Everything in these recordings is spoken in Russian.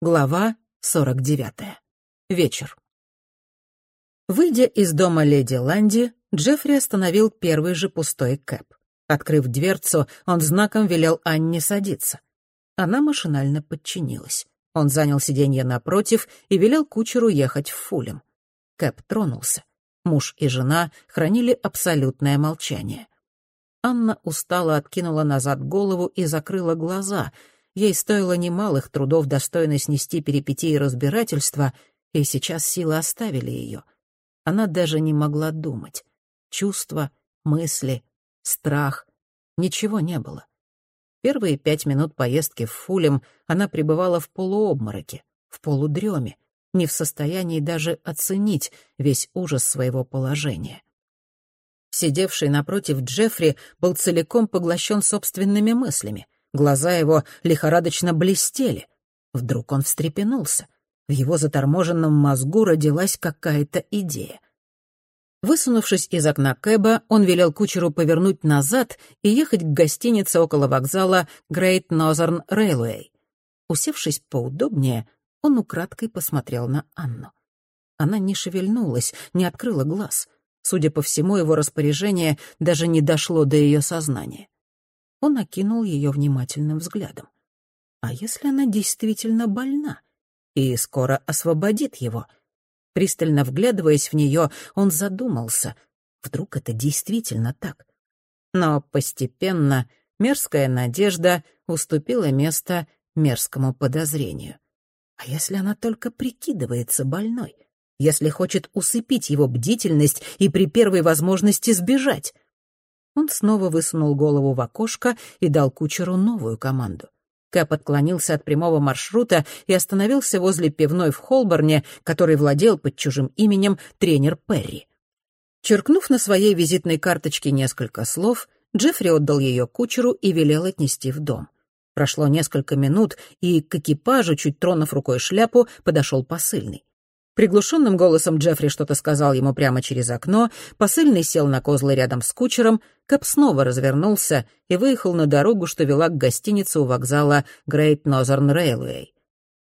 Глава 49. Вечер. Выйдя из дома леди Ланди, Джеффри остановил первый же пустой кэп. Открыв дверцу, он знаком велел Анне садиться. Она машинально подчинилась. Он занял сиденье напротив и велел кучеру ехать в Фулем. Кэп тронулся. Муж и жена хранили абсолютное молчание. Анна устало откинула назад голову и закрыла глаза — Ей стоило немалых трудов достойно снести перипетии разбирательства, и сейчас силы оставили ее. Она даже не могла думать. Чувства, мысли, страх — ничего не было. Первые пять минут поездки в Фулем она пребывала в полуобмороке, в полудреме, не в состоянии даже оценить весь ужас своего положения. Сидевший напротив Джеффри был целиком поглощен собственными мыслями — Глаза его лихорадочно блестели. Вдруг он встрепенулся. В его заторможенном мозгу родилась какая-то идея. Высунувшись из окна Кэба, он велел кучеру повернуть назад и ехать к гостинице около вокзала Great Northern Railway. Усевшись поудобнее, он украдкой посмотрел на Анну. Она не шевельнулась, не открыла глаз. Судя по всему, его распоряжение даже не дошло до ее сознания. Он окинул ее внимательным взглядом. А если она действительно больна и скоро освободит его? Пристально вглядываясь в нее, он задумался, вдруг это действительно так. Но постепенно мерзкая надежда уступила место мерзкому подозрению. А если она только прикидывается больной? Если хочет усыпить его бдительность и при первой возможности сбежать? Он снова высунул голову в окошко и дал кучеру новую команду. Кэп отклонился от прямого маршрута и остановился возле пивной в Холборне, который владел под чужим именем тренер Перри. Черкнув на своей визитной карточке несколько слов, Джеффри отдал ее кучеру и велел отнести в дом. Прошло несколько минут, и к экипажу, чуть тронув рукой шляпу, подошел посыльный. Приглушенным голосом Джеффри что-то сказал ему прямо через окно, посыльный сел на козлы рядом с кучером, Кэп снова развернулся и выехал на дорогу, что вела к гостинице у вокзала Great Northern Railway.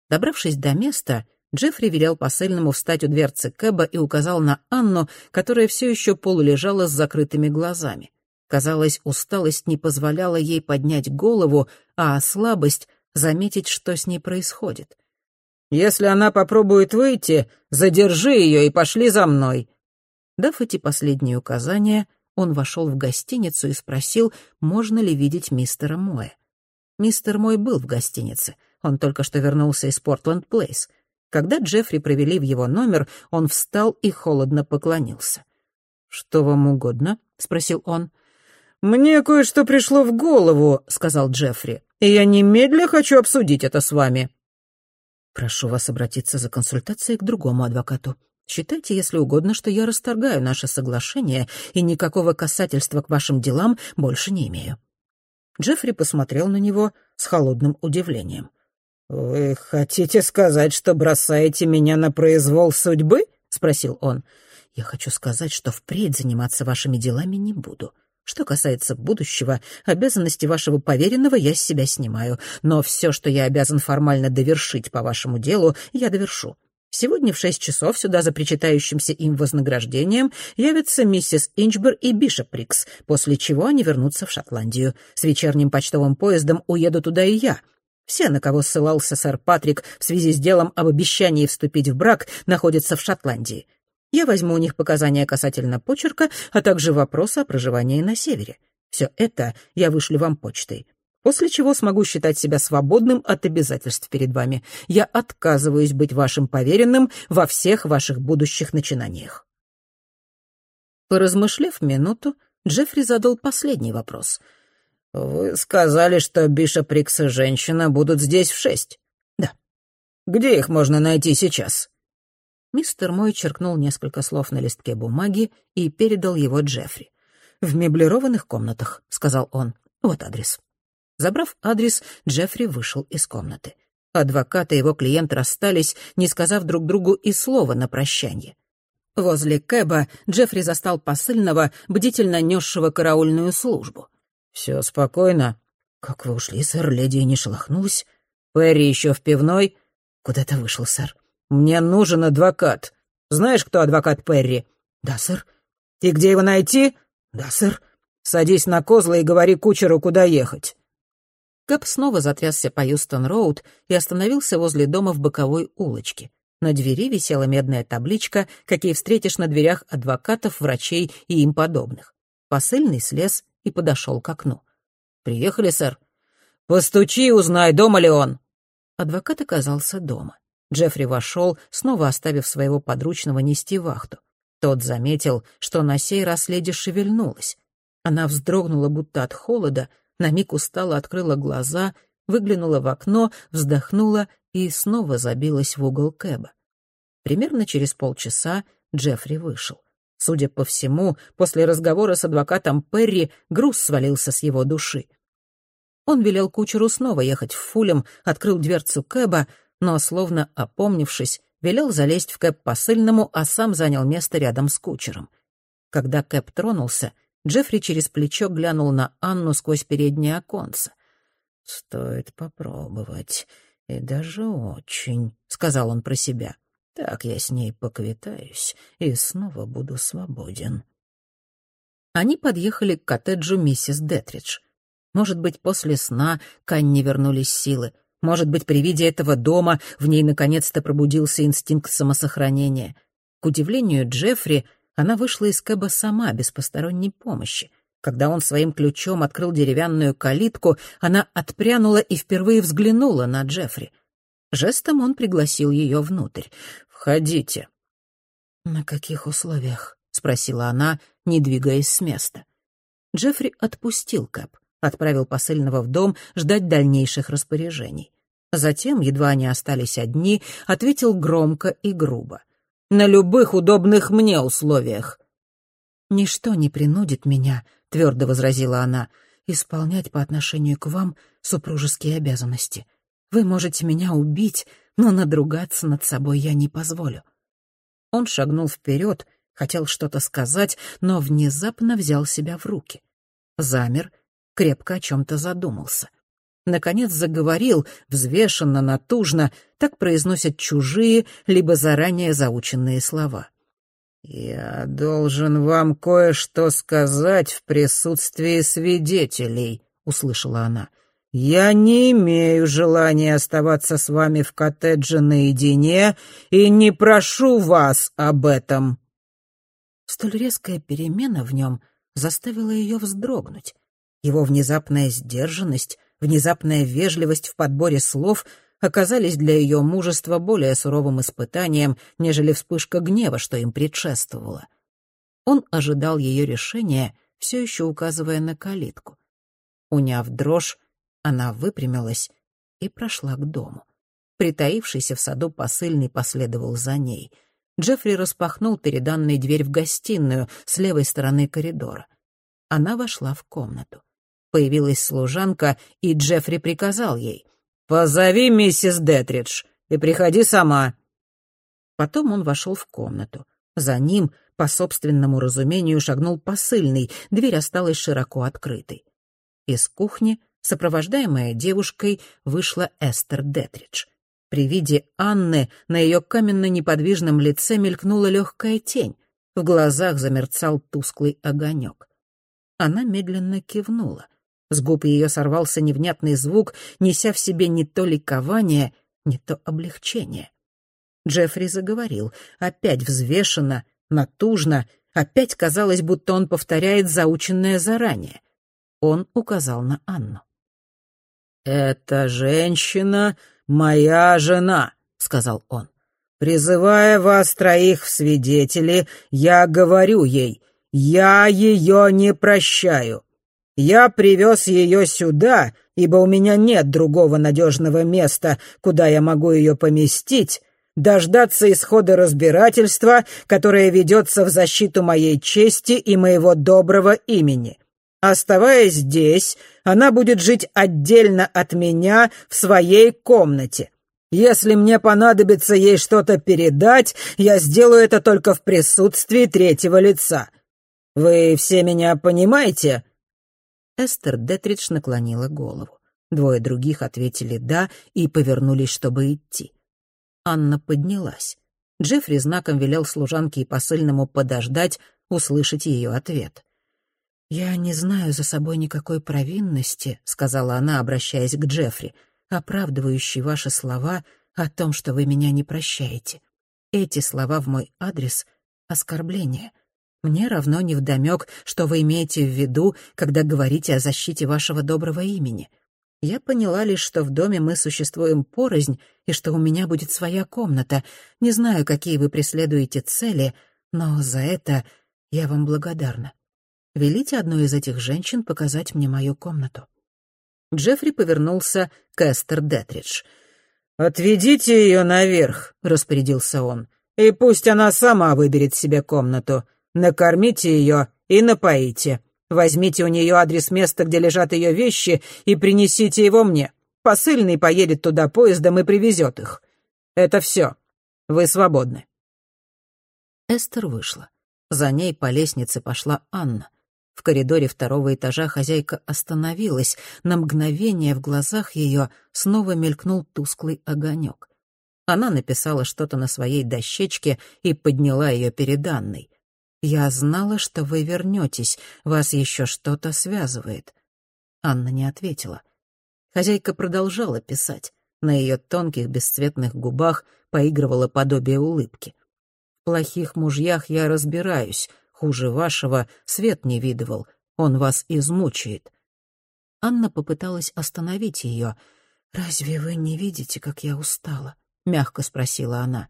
Добравшись до места, Джеффри велел посыльному встать у дверцы Кэба и указал на Анну, которая все еще полулежала с закрытыми глазами. Казалось, усталость не позволяла ей поднять голову, а слабость — заметить, что с ней происходит — если она попробует выйти, задержи ее и пошли за мной». Дав эти последние указания, он вошел в гостиницу и спросил, можно ли видеть мистера Моя. Мистер Мой был в гостинице. Он только что вернулся из Портленд-Плейс. Когда Джеффри провели в его номер, он встал и холодно поклонился. «Что вам угодно?» — спросил он. «Мне кое-что пришло в голову», — сказал Джеффри, «и я немедля хочу обсудить это с вами». Прошу вас обратиться за консультацией к другому адвокату. Считайте, если угодно, что я расторгаю наше соглашение и никакого касательства к вашим делам больше не имею». Джеффри посмотрел на него с холодным удивлением. «Вы хотите сказать, что бросаете меня на произвол судьбы?» — спросил он. «Я хочу сказать, что впредь заниматься вашими делами не буду. Что касается будущего, обязанности вашего поверенного я с себя снимаю, но все, что я обязан формально довершить по вашему делу, я довершу. Сегодня в шесть часов сюда за причитающимся им вознаграждением явятся миссис Инчбер и Бишоприкс, после чего они вернутся в Шотландию. С вечерним почтовым поездом уеду туда и я. Все, на кого ссылался сэр Патрик в связи с делом об обещании вступить в брак, находятся в Шотландии. Я возьму у них показания касательно почерка, а также вопросы о проживании на севере. Все это я вышлю вам почтой. После чего смогу считать себя свободным от обязательств перед вами. Я отказываюсь быть вашим поверенным во всех ваших будущих начинаниях. Поразмышлев минуту, Джеффри задал последний вопрос. «Вы сказали, что Бишоп Рикс и женщина будут здесь в шесть?» «Да». «Где их можно найти сейчас?» Мистер Мой черкнул несколько слов на листке бумаги и передал его Джеффри. «В меблированных комнатах», — сказал он. «Вот адрес». Забрав адрес, Джеффри вышел из комнаты. Адвокат и его клиент расстались, не сказав друг другу и слова на прощание. Возле Кэба Джеффри застал посыльного, бдительно несшего караульную службу. «Все спокойно». «Как вы ушли, сэр, леди не шелохнулась?» «Перри еще в пивной?» куда-то вышел, сэр. «Мне нужен адвокат. Знаешь, кто адвокат Перри?» «Да, сэр». «И где его найти?» «Да, сэр». «Садись на козла и говори кучеру, куда ехать». Кэп снова затрясся по Юстон-Роуд и остановился возле дома в боковой улочке. На двери висела медная табличка, какие встретишь на дверях адвокатов, врачей и им подобных. Посыльный слез и подошел к окну. «Приехали, сэр?» «Постучи и узнай, дома ли он». Адвокат оказался дома. Джеффри вошел, снова оставив своего подручного нести вахту. Тот заметил, что на сей раз леди шевельнулась. Она вздрогнула, будто от холода, на миг устало открыла глаза, выглянула в окно, вздохнула и снова забилась в угол Кэба. Примерно через полчаса Джеффри вышел. Судя по всему, после разговора с адвокатом Перри груз свалился с его души. Он велел кучеру снова ехать в Фулем, открыл дверцу Кэба, но, словно опомнившись, велел залезть в Кэб посыльному, а сам занял место рядом с кучером. Когда Кэб тронулся, Джеффри через плечо глянул на Анну сквозь переднее оконце. «Стоит попробовать, и даже очень», — сказал он про себя. «Так я с ней поквитаюсь и снова буду свободен». Они подъехали к коттеджу миссис Детридж. Может быть, после сна к Анне вернулись силы. Может быть, при виде этого дома в ней наконец-то пробудился инстинкт самосохранения. К удивлению Джеффри, она вышла из Кэба сама, без посторонней помощи. Когда он своим ключом открыл деревянную калитку, она отпрянула и впервые взглянула на Джеффри. Жестом он пригласил ее внутрь. «Входите». «На каких условиях?» — спросила она, не двигаясь с места. Джеффри отпустил Кэп, отправил посыльного в дом ждать дальнейших распоряжений. Затем, едва они остались одни, ответил громко и грубо на любых удобных мне условиях». «Ничто не принудит меня», — твердо возразила она, «исполнять по отношению к вам супружеские обязанности. Вы можете меня убить, но надругаться над собой я не позволю». Он шагнул вперед, хотел что-то сказать, но внезапно взял себя в руки. Замер, крепко о чем-то задумался наконец заговорил, взвешенно, натужно, так произносят чужие, либо заранее заученные слова. «Я должен вам кое-что сказать в присутствии свидетелей», — услышала она. «Я не имею желания оставаться с вами в коттедже наедине и не прошу вас об этом». Столь резкая перемена в нем заставила ее вздрогнуть. Его внезапная сдержанность, внезапная вежливость в подборе слов оказались для ее мужества более суровым испытанием, нежели вспышка гнева, что им предшествовало. Он ожидал ее решения, все еще указывая на калитку. Уняв дрожь, она выпрямилась и прошла к дому. Притаившийся в саду посыльный последовал за ней. Джеффри распахнул перед Анной дверь в гостиную с левой стороны коридора. Она вошла в комнату. Появилась служанка, и Джеффри приказал ей. «Позови миссис Детридж и приходи сама». Потом он вошел в комнату. За ним, по собственному разумению, шагнул посыльный, дверь осталась широко открытой. Из кухни, сопровождаемая девушкой, вышла Эстер Детридж. При виде Анны на ее каменно-неподвижном лице мелькнула легкая тень, в глазах замерцал тусклый огонек. Она медленно кивнула — с губ ее сорвался невнятный звук, неся в себе не то ликование, не то облегчение. Джеффри заговорил, опять взвешенно, натужно, опять казалось, будто он повторяет заученное заранее. Он указал на Анну. «Эта женщина — моя жена», — сказал он. «Призывая вас троих в свидетели, я говорю ей, я ее не прощаю. Я привез ее сюда, ибо у меня нет другого надежного места, куда я могу ее поместить, дождаться исхода разбирательства, которое ведется в защиту моей чести и моего доброго имени. Оставаясь здесь, она будет жить отдельно от меня в своей комнате. Если мне понадобится ей что-то передать, я сделаю это только в присутствии третьего лица. Вы все меня понимаете?» Эстер Детридж наклонила голову. Двое других ответили «да» и повернулись, чтобы идти. Анна поднялась. Джеффри знаком велел служанке и посыльному подождать, услышать ее ответ. «Я не знаю за собой никакой провинности», — сказала она, обращаясь к Джеффри, оправдывающей ваши слова о том, что вы меня не прощаете. Эти слова в мой адрес — оскорбление. Мне равно невдомёк, что вы имеете в виду, когда говорите о защите вашего доброго имени. Я поняла лишь, что в доме мы существуем порознь и что у меня будет своя комната. Не знаю, какие вы преследуете цели, но за это я вам благодарна. Велите одной из этих женщин показать мне мою комнату». Джеффри повернулся к Эстер Детридж. «Отведите ее наверх», — распорядился он, «и пусть она сама выберет себе комнату. Накормите ее и напоите. Возьмите у нее адрес места, где лежат ее вещи, и принесите его мне. Посыльный поедет туда поездом и привезет их. Это все. Вы свободны». Эстер вышла. За ней по лестнице пошла Анна. В коридоре второго этажа хозяйка остановилась. На мгновение в глазах ее снова мелькнул тусклый огонек. Она написала что-то на своей дощечке и подняла ее перед Анной. «Я знала, что вы вернетесь. Вас еще что-то связывает». Анна не ответила. Хозяйка продолжала писать. На ее тонких бесцветных губах поигрывало подобие улыбки. «В плохих мужьях я разбираюсь. Хуже вашего свет не видывал. Он вас измучает». Анна попыталась остановить ее. «Разве вы не видите, как я устала?» — мягко спросила она.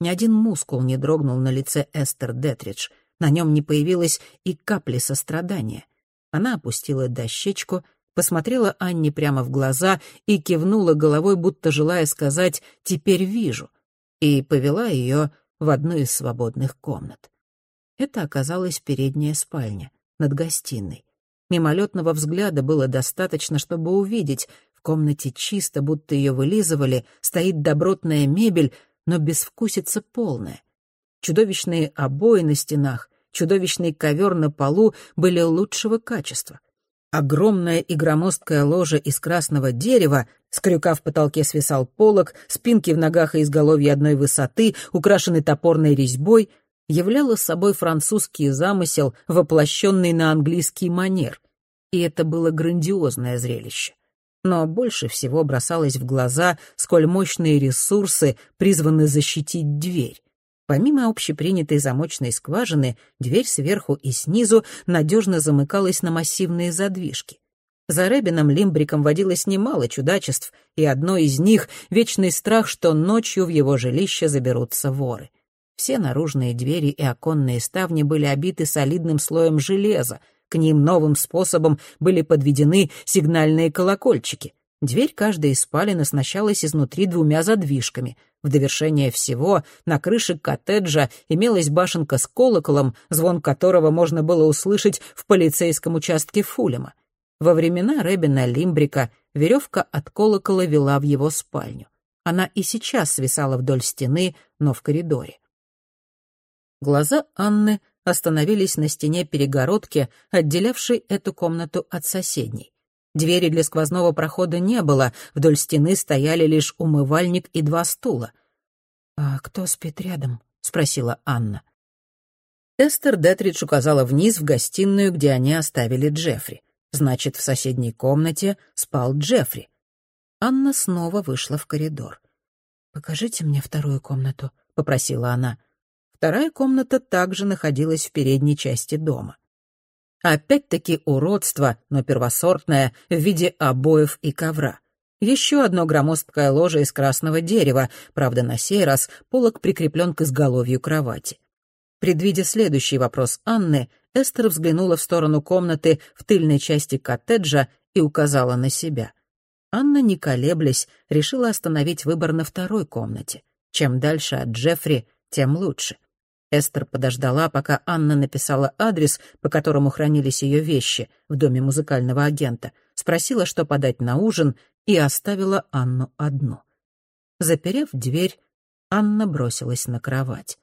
Ни один мускул не дрогнул на лице Эстер Детридж. На нем не появилось и капли сострадания. Она опустила дощечку, посмотрела Анне прямо в глаза и кивнула головой, будто желая сказать «теперь вижу», и повела ее в одну из свободных комнат. Это оказалась передняя спальня, над гостиной. Мимолетного взгляда было достаточно, чтобы увидеть. В комнате чисто, будто ее вылизывали, стоит добротная мебель, но безвкусица полная. Чудовищные обои на стенах, чудовищный ковер на полу были лучшего качества. Огромная и громоздкая ложа из красного дерева, с крюка в потолке свисал полог, спинки в ногах и изголовье одной высоты, украшены топорной резьбой — являла собой французский замысел, воплощенный на английский манер. И это было грандиозное зрелище. Но больше всего бросалось в глаза, сколь мощные ресурсы призваны защитить дверь. Помимо общепринятой замочной скважины, дверь сверху и снизу надежно замыкалась на массивные задвижки. За Ребином Лимбриком водилось немало чудачеств, и одно из них — вечный страх, что ночью в его жилище заберутся воры. Все наружные двери и оконные ставни были обиты солидным слоем железа. К ним новым способом были подведены сигнальные колокольчики. Дверь каждой из спален оснащалась изнутри двумя задвижками. В довершение всего на крыше коттеджа имелась башенка с колоколом, звон которого можно было услышать в полицейском участке Фулема. Во времена Рэбина Лимбрика веревка от колокола вела в его спальню. Она и сейчас свисала вдоль стены, но в коридоре. Глаза Анны остановились на стене перегородки, отделявшей эту комнату от соседней. Двери для сквозного прохода не было, вдоль стены стояли лишь умывальник и два стула. «А кто спит рядом?» — спросила Анна. Эстер Детридж указала вниз в гостиную, где они оставили Джеффри. Значит, в соседней комнате спал Джеффри. Анна снова вышла в коридор. «Покажите мне вторую комнату», — попросила она. Вторая комната также находилась в передней части дома. Опять-таки уродство, но первосортное, в виде обоев и ковра. Еще одно громоздкое ложе из красного дерева, правда, на сей раз полок прикреплен к изголовью кровати. Предвидя следующий вопрос Анны, Эстер взглянула в сторону комнаты в тыльной части коттеджа и указала на себя. Анна, не колеблясь, решила остановить выбор на второй комнате. Чем дальше от Джеффри, тем лучше. Эстер подождала, пока Анна написала адрес, по которому хранились ее вещи, в доме музыкального агента, спросила, что подать на ужин, и оставила Анну одну. Заперев дверь, Анна бросилась на кровать.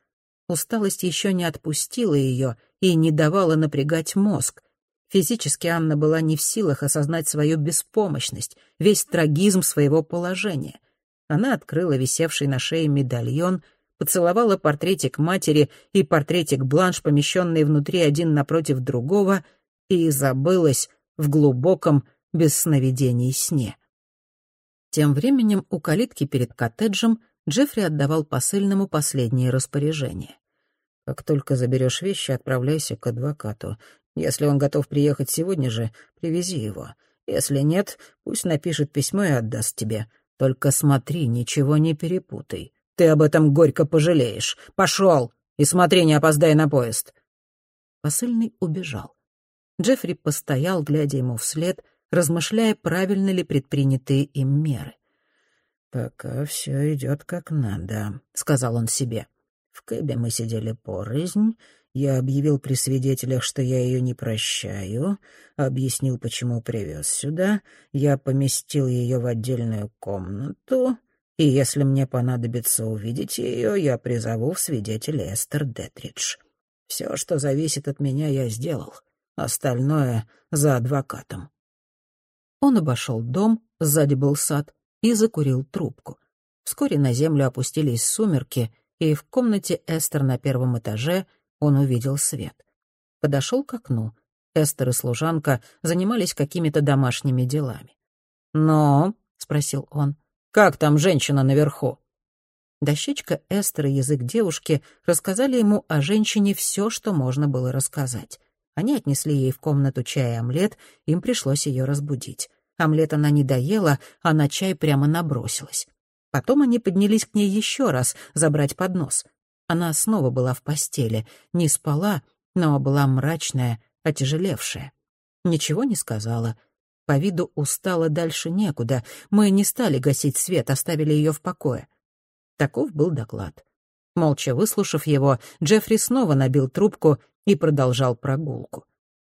Усталость еще не отпустила ее и не давала напрягать мозг. Физически Анна была не в силах осознать свою беспомощность, весь трагизм своего положения. Она открыла висевший на шее медальон, поцеловала портретик матери и портретик Бланш, помещенные внутри один напротив другого, и забылась в глубоком, без сновидений сне. Тем временем у калитки перед коттеджем Джеффри отдавал посыльному последние распоряжения. «Как только заберешь вещи, отправляйся к адвокату. Если он готов приехать сегодня же, привези его. Если нет, пусть напишет письмо и отдаст тебе. Только смотри, ничего не перепутай. Ты об этом горько пожалеешь. Пошел! И смотри, не опоздай на поезд!» Посыльный убежал. Джеффри постоял, глядя ему вслед, размышляя, правильно ли предпринятые им меры. «Пока все идет как надо», — сказал он себе. «В Кэбе мы сидели порознь, я объявил при свидетелях, что я ее не прощаю, объяснил, почему привез сюда, я поместил ее в отдельную комнату, и если мне понадобится увидеть ее, я призову в свидетеля Эстер Детридж. Все, что зависит от меня, я сделал. Остальное — за адвокатом. Он обошел дом, сзади был сад, и закурил трубку. Вскоре на землю опустились сумерки, и в комнате Эстер на первом этаже он увидел свет. Подошел к окну. Эстер и служанка занимались какими-то домашними делами. «Но?» — спросил он. «Как там женщина наверху?» Дощечка Эстер и язык девушки рассказали ему о женщине все, что можно было рассказать. Они отнесли ей в комнату чай и омлет, им пришлось ее разбудить. Омлет она не доела, а на чай прямо набросилась. Потом они поднялись к ней еще раз, забрать поднос. Она снова была в постели, не спала, но была мрачная, отяжелевшая. Ничего не сказала. По виду устала дальше некуда. Мы не стали гасить свет, оставили ее в покое. Таков был доклад. Молча выслушав его, Джеффри снова набил трубку и продолжал прогулку.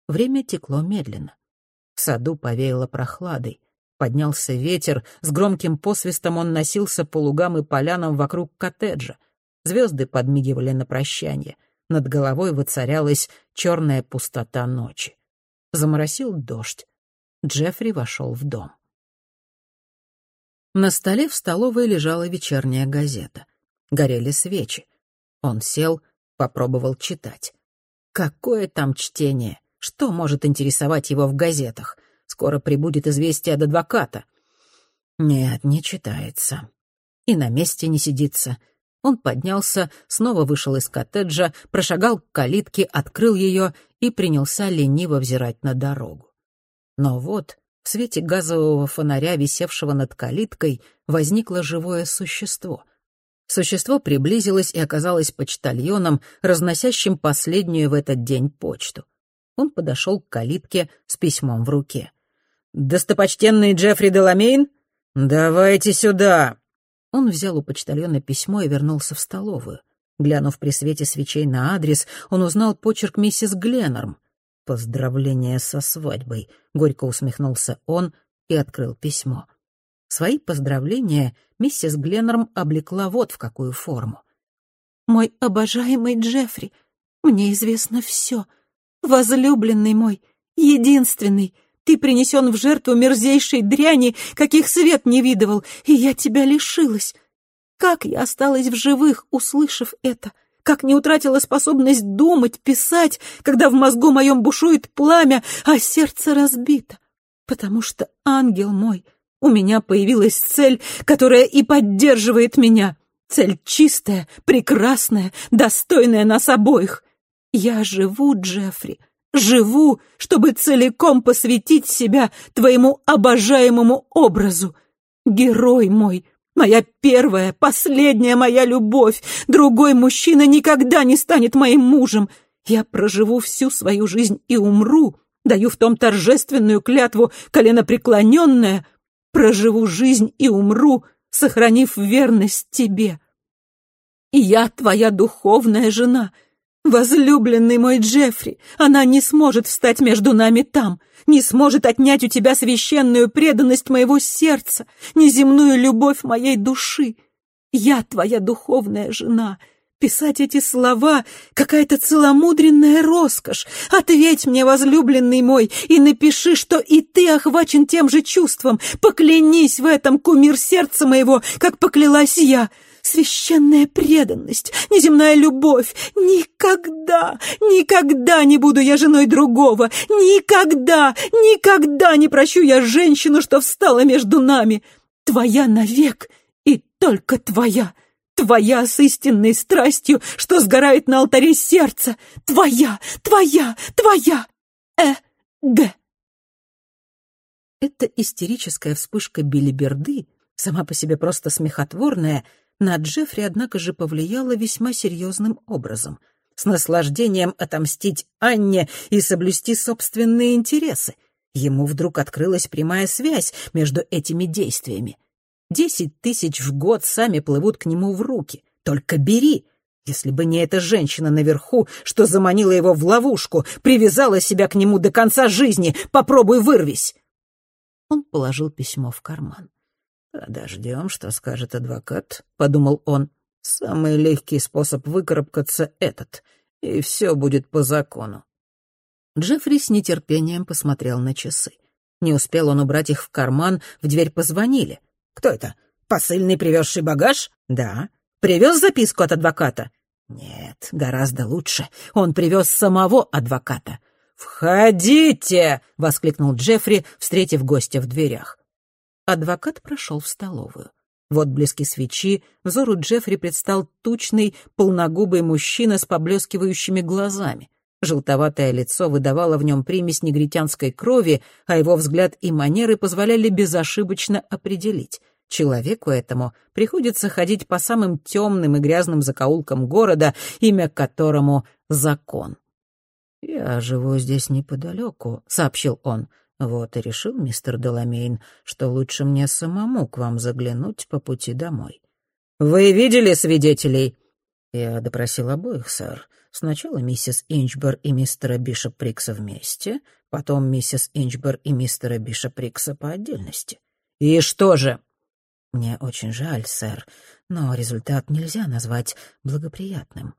Время текло медленно. В саду повеяло прохладой. Поднялся ветер, с громким посвистом он носился по лугам и полянам вокруг коттеджа. Звезды подмигивали на прощание. Над головой воцарялась черная пустота ночи. Заморосил дождь. Джеффри вошел в дом. На столе в столовой лежала вечерняя газета. Горели свечи. Он сел, попробовал читать. Какое там чтение? Что может интересовать его в газетах? Скоро прибудет известие от адвоката. Нет, не читается. И на месте не сидится. Он поднялся, снова вышел из коттеджа, прошагал к калитке, открыл ее и принялся лениво взирать на дорогу. Но вот в свете газового фонаря, висевшего над калиткой, возникло живое существо. Существо приблизилось и оказалось почтальоном, разносящим последнюю в этот день почту. Он подошел к калитке с письмом в руке. «Достопочтенный Джеффри Деламейн? Давайте сюда!» Он взял у почтальона письмо и вернулся в столовую. Глянув при свете свечей на адрес, он узнал почерк миссис Гленнорм. «Поздравления со свадьбой», — горько усмехнулся он и открыл письмо. Свои поздравления миссис Гленнорм облекла вот в какую форму. «Мой обожаемый Джеффри, мне известно все. Возлюбленный мой, единственный, ты принесен в жертву мерзейшей дряни, каких свет не видывал, и я тебя лишилась. Как я осталась в живых, услышав это? Как не утратила способность думать, писать, когда в мозгу моем бушует пламя, а сердце разбито? Потому что, ангел мой, у меня появилась цель, которая и поддерживает меня. Цель чистая, прекрасная, достойная нас обоих. Я живу, Джеффри, живу, чтобы целиком посвятить себя твоему обожаемому образу. Герой мой, моя первая, последняя моя любовь. Другой мужчина никогда не станет моим мужем. Я проживу всю свою жизнь и умру. Даю в том торжественную клятву, коленопреклоненная. Проживу жизнь и умру, сохранив верность тебе. И я твоя духовная жена — «Возлюбленный мой Джеффри, она не сможет встать между нами там, не сможет отнять у тебя священную преданность моего сердца, неземную любовь моей души. Я твоя духовная жена, Писать эти слова — какая-то целомудренная роскошь. Ответь мне, возлюбленный мой, и напиши, что и ты охвачен тем же чувством. Поклянись в этом, кумир сердца моего, как поклялась я. Священная преданность, неземная любовь. Никогда, никогда не буду я женой другого. Никогда, никогда не прощу я женщину, что встала между нами. Твоя навек и только твоя. Твоя с истинной страстью, что сгорает на алтаре сердца. Твоя, твоя, твоя. Э. Г. Эта истерическая вспышка билиберды, сама по себе просто смехотворная, на Джеффри, однако же, повлияла весьма серьезным образом. С наслаждением отомстить Анне и соблюсти собственные интересы. Ему вдруг открылась прямая связь между этими действиями. Десять тысяч в год сами плывут к нему в руки. Только бери. Если бы не эта женщина наверху, что заманила его в ловушку, привязала себя к нему до конца жизни, попробуй вырвись. Он положил письмо в карман. «Подождем, что скажет адвокат», — подумал он. «Самый легкий способ выкарабкаться — этот, и все будет по закону». Джеффри с нетерпением посмотрел на часы. Не успел он убрать их в карман, в дверь позвонили. Кто это? Посыльный, привезший багаж? Да. Привез записку от адвоката? Нет, гораздо лучше. Он привез самого адвоката. «Входите!» — воскликнул Джеффри, встретив гостя в дверях. Адвокат прошел в столовую. В отблеске свечи взору Джеффри предстал тучный, полногубый мужчина с поблескивающими глазами. Желтоватое лицо выдавало в нем примесь негритянской крови, а его взгляд и манеры позволяли безошибочно определить. Человеку этому приходится ходить по самым темным и грязным закоулкам города, имя которому — закон. «Я живу здесь неподалеку», — сообщил он. «Вот и решил мистер Деламейн, что лучше мне самому к вам заглянуть по пути домой». «Вы видели свидетелей?» «Я допросил обоих, сэр. Сначала миссис Инчбер и мистера Бишоприкса вместе, потом миссис Инчбер и мистера Бишоприкса по отдельности». «И что же?» «Мне очень жаль, сэр, но результат нельзя назвать благоприятным».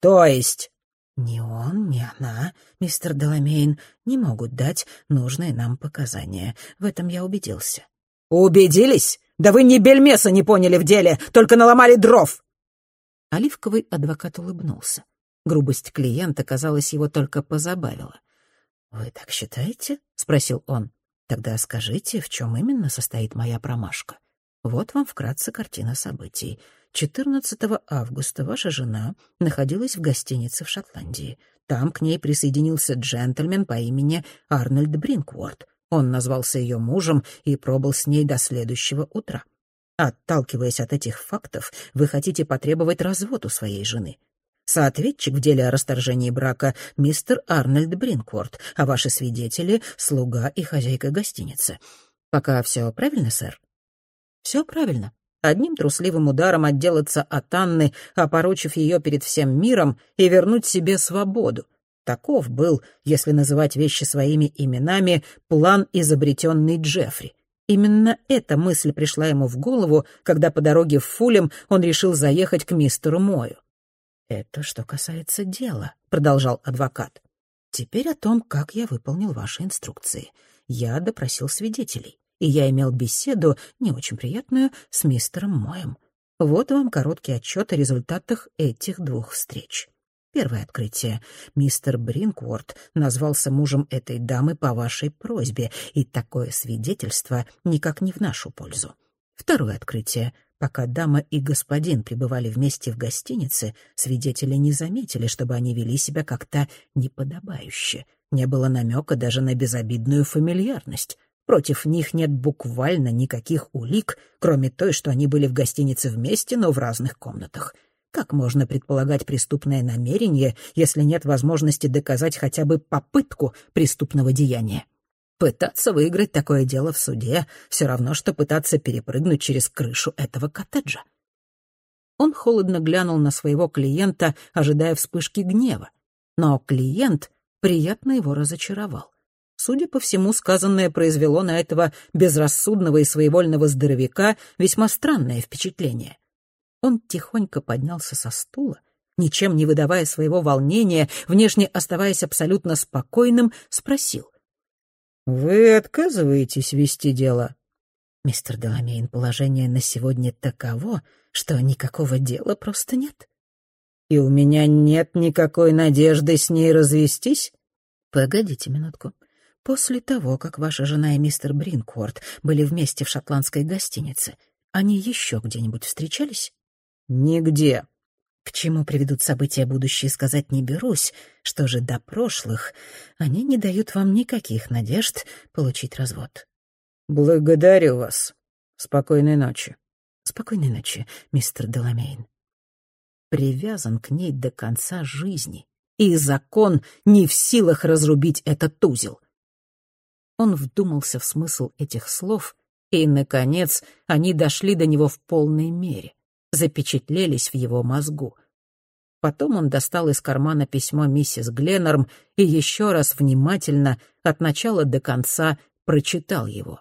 «То есть?» «Ни он, ни она, мистер Деламейн, не могут дать нужные нам показания. В этом я убедился». «Убедились? Да вы ни бельмеса не поняли в деле, только наломали дров!» Оливковый адвокат улыбнулся. Грубость клиента, казалось, его только позабавила. «Вы так считаете?» — спросил он. «Тогда скажите, в чем именно состоит моя промашка? Вот вам вкратце картина событий. 14 августа ваша жена находилась в гостинице в Шотландии. Там к ней присоединился джентльмен по имени Арнольд Бринкворт. Он назвался ее мужем и пробыл с ней до следующего утра. Отталкиваясь от этих фактов, вы хотите потребовать развод у своей жены. Соответчик в деле о расторжении брака — мистер Арнольд Бринкворт, а ваши свидетели — слуга и хозяйка гостиницы. Пока все правильно, сэр? Все правильно. Одним трусливым ударом отделаться от Анны, опорочив ее перед всем миром и вернуть себе свободу. Таков был, если называть вещи своими именами, план, изобретенный Джеффри. Именно эта мысль пришла ему в голову, когда по дороге в Фулем он решил заехать к мистеру Мою. «Это что касается дела», — продолжал адвокат. «Теперь о том, как я выполнил ваши инструкции. Я допросил свидетелей, и я имел беседу, не очень приятную, с мистером Моем. Вот вам короткий отчет о результатах этих двух встреч. Первое открытие. Мистер Бринкворт назвался мужем этой дамы по вашей просьбе, и такое свидетельство никак не в нашу пользу. Второе открытие. Пока дама и господин пребывали вместе в гостинице, свидетели не заметили, чтобы они вели себя как-то неподобающе. Не было намека даже на безобидную фамильярность. Против них нет буквально никаких улик, кроме той, что они были в гостинице вместе, но в разных комнатах. Как можно предполагать преступное намерение, если нет возможности доказать хотя бы попытку преступного деяния? Пытаться выиграть такое дело в суде — все равно, что пытаться перепрыгнуть через крышу этого коттеджа. Он холодно глянул на своего клиента, ожидая вспышки гнева. Но клиент приятно его разочаровал. Судя по всему, сказанное произвело на этого безрассудного и своевольного здоровяка весьма странное впечатление. Он тихонько поднялся со стула, ничем не выдавая своего волнения, внешне оставаясь абсолютно спокойным, спросил. «Вы отказываетесь вести дело?» «Мистер Деламейн, положение на сегодня таково, что никакого дела просто нет». «И у меня нет никакой надежды с ней развестись?» «Погодите минутку. После того, как ваша жена и мистер Бринкорт были вместе в шотландской гостинице, они еще где-нибудь встречались?» «Нигде», к чему приведут события будущие, сказать не берусь. Что же до прошлых, они не дают вам никаких надежд получить развод. Благодарю вас. Спокойной ночи. Спокойной ночи, мистер Деламейн. Привязан к ней до конца жизни, и закон не в силах разрубить этот узел. Он вдумался в смысл этих слов, и, наконец, они дошли до него в полной мере запечатлелись в его мозгу. Потом он достал из кармана письмо миссис Гленнорм и еще раз внимательно, от начала до конца, прочитал его.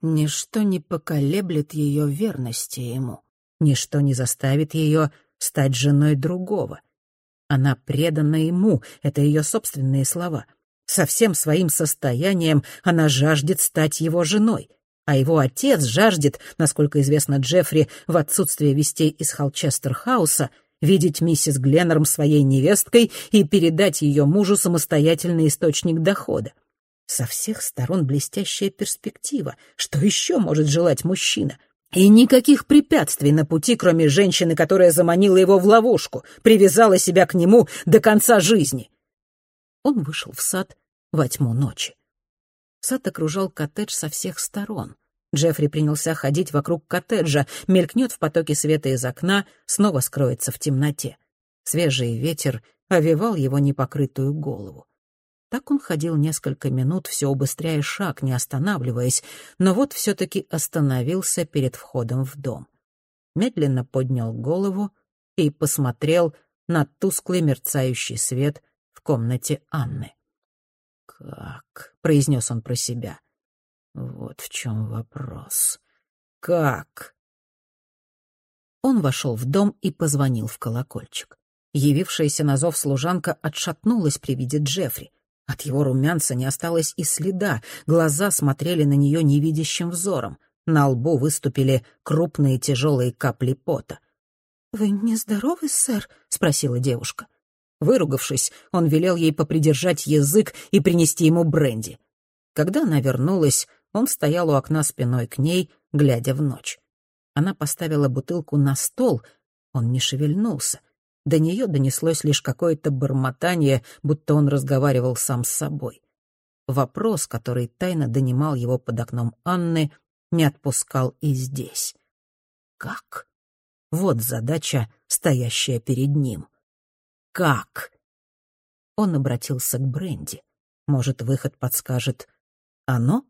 Ничто не поколеблет ее верности ему. Ничто не заставит ее стать женой другого. Она предана ему, это ее собственные слова. Со всем своим состоянием она жаждет стать его женой а его отец жаждет, насколько известно Джеффри, в отсутствие вестей из Холчестер-хауса, видеть миссис Гленнерм своей невесткой и передать ее мужу самостоятельный источник дохода. Со всех сторон блестящая перспектива. Что еще может желать мужчина? И никаких препятствий на пути, кроме женщины, которая заманила его в ловушку, привязала себя к нему до конца жизни. Он вышел в сад во тьму ночи. Сад окружал коттедж со всех сторон. Джеффри принялся ходить вокруг коттеджа, мелькнет в потоке света из окна, снова скроется в темноте. Свежий ветер овевал его непокрытую голову. Так он ходил несколько минут, все убыстряя шаг, не останавливаясь, но вот все-таки остановился перед входом в дом. Медленно поднял голову и посмотрел на тусклый мерцающий свет комнате Анны. «Как?» — произнес он про себя. «Вот в чем вопрос. Как?» Он вошел в дом и позвонил в колокольчик. Явившаяся на зов служанка отшатнулась при виде Джеффри. От его румянца не осталось и следа, глаза смотрели на нее невидящим взором. На лбу выступили крупные тяжелые капли пота. «Вы нездоровы, сэр?» — спросила девушка. Выругавшись, он велел ей попридержать язык и принести ему бренди. Когда она вернулась, он стоял у окна спиной к ней, глядя в ночь. Она поставила бутылку на стол, он не шевельнулся. До нее донеслось лишь какое-то бормотание, будто он разговаривал сам с собой. Вопрос, который тайно донимал его под окном Анны, не отпускал и здесь. Как? Вот задача, стоящая перед ним. Как? Он обратился к Бренди. Может, выход подскажет оно?